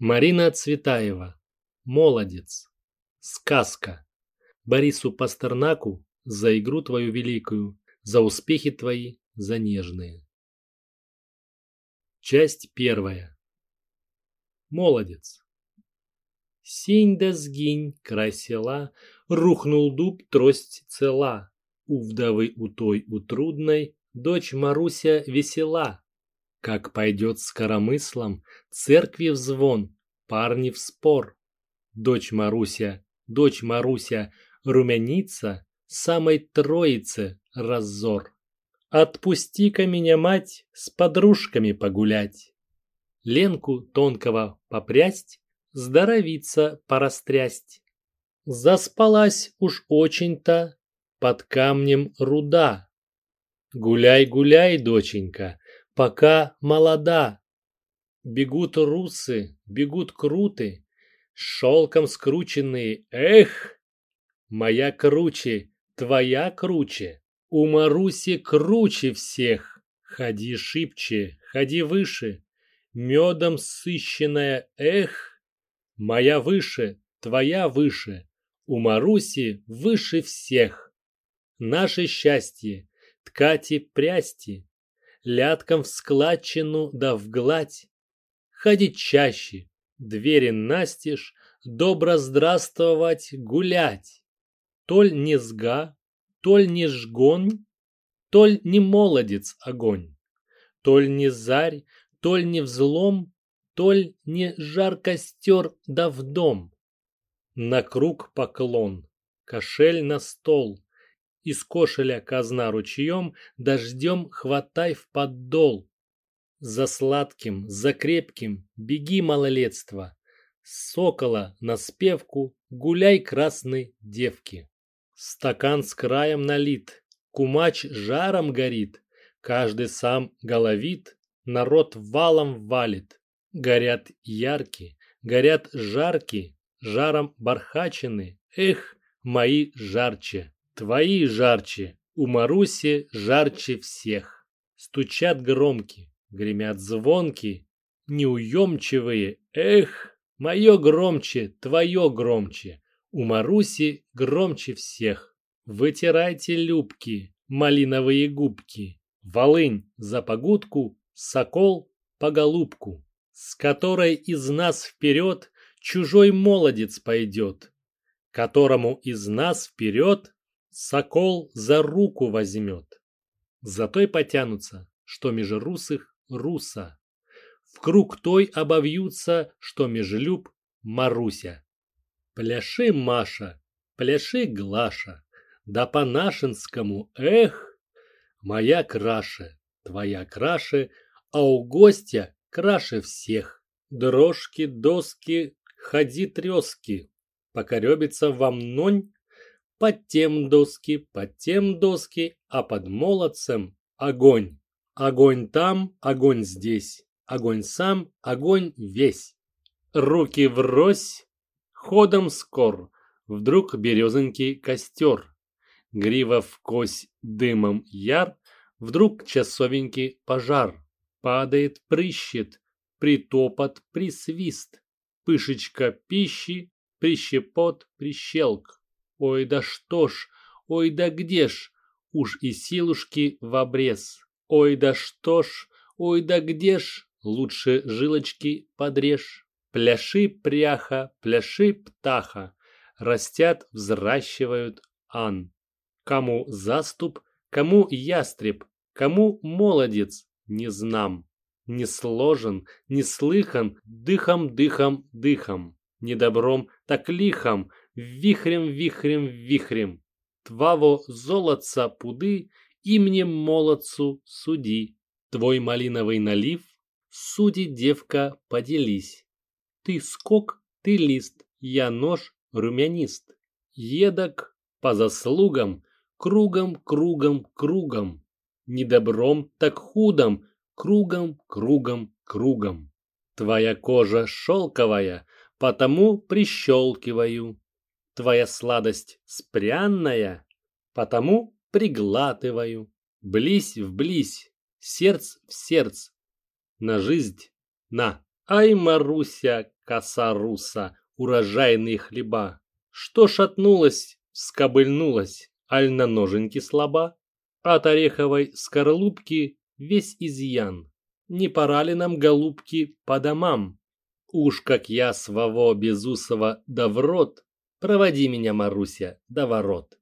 Марина Цветаева. Молодец. Сказка. Борису Пастернаку за игру твою великую, за успехи твои, за нежные. Часть первая. Молодец. Синь да сгинь, край села, рухнул дуб, трость цела. У вдовы у той у трудной дочь Маруся весела. Как пойдет с коромыслом церкви в звон, парни в спор. Дочь Маруся, дочь Маруся, румянится, самой троице раззор. Отпусти-ка меня, мать, с подружками погулять. Ленку тонкого попрясть, здоровиться порастрясть. Заспалась уж очень-то, под камнем руда. Гуляй, гуляй, доченька, пока молода. Бегут русы, бегут круты, шелком скрученные, эх! Моя круче, твоя круче, у Маруси круче всех. Ходи шибче, ходи выше, медом сыщенная, эх! Моя выше, твоя выше, у Маруси выше всех. Наше счастье, ткати прясти, лятком в складчину да в гладь. Ходить чаще, двери настежь, добро здравствовать, гулять. Толь не сга, толь не жгон, толь не молодец огонь, толь не зарь, толь не взлом, толь не жар костер да в дом. На круг поклон, кошель на стол, из кошеля казна ручьем, дождем хватай в поддол. За сладким, за крепким беги, малолетство. Сокола на спевку гуляй красной девки. Стакан с краем налит, кумач жаром горит, каждый сам головит, народ валом валит. Горят яркие, горят жаркие, жаром бархачены, эх, мои жарче. Твои жарче, у Маруси жарче всех. Стучат громкие, гремят звонки, неуемчивые, эх, мое громче, твое громче, у Маруси громче всех. Вытирайте любки, малиновые губки, волынь за погудку, сокол по голубку, с которой из нас вперед чужой молодец пойдет, которому из нас вперед Сокол за руку возьмет. Зато и потянутся, что меж русых руса. В круг той обовьются, что меж люб Маруся. Пляши, Маша, пляши, Глаша, да по-нашинскому, эх! Моя краше, твоя краше, а у гостя краше всех. Дрожки, доски, ходи трески, покоребится вам нонь, под тем доски, под тем доски, а под молодцем огонь. Огонь там, огонь здесь, огонь сам, огонь весь. Руки врозь, ходом скор, вдруг березонький костер. Грива в кось дымом яр, вдруг часовенький пожар. Падает, прыщет, притопот, присвист. Пышечка пищи, прищепот, прищелк. Ой, да что ж, ой, да где ж, уж и силушки в обрез. Ой, да что ж, ой, да где ж, лучше жилочки подрежь. Пляши, пряха, пляши, птаха, растят, взращивают ан. Кому заступ, кому ястреб, кому молодец, не знам. Не сложен, не слыхан, дыхом, дыхом, дыхом. Недобром, так лихом, вихрем, вихрем, вихрем. Тваво золотца и мне молодцу суди. Твой малиновый налив, суди, девка, поделись. Ты скок, ты лист, я нож, румянист. Едок по заслугам, кругом, кругом, кругом. Не добром, так худом, кругом, кругом, кругом. Твоя кожа шелковая, потому прищелкиваю. Твоя сладость спрянная, потому приглатываю. Близь в близь, сердц в сердц, на жизнь, на. Ай, Маруся, коса руса, урожайные хлеба, что шатнулась, скобыльнулась, аль на ноженьки слаба? От ореховой скорлупки весь изъян. Не пора ли нам, голубки, по домам? Уж как я своего безусого да в рот, проводи меня, Маруся, до ворот.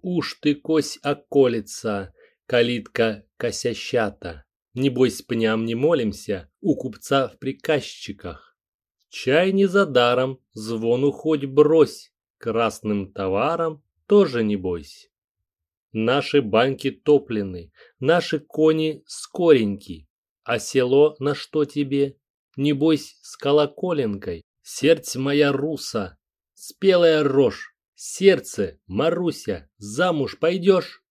Уж ты кось околица, калитка косящата. Небось, пням не молимся у купца в приказчиках. Чай не за даром, звону хоть брось, красным товаром тоже не бойся. Наши баньки топлены, наши кони скореньки, а село на что тебе? Не бойся с колоколенкой, сердце моя руса, спелая рожь, сердце, Маруся, замуж пойдешь?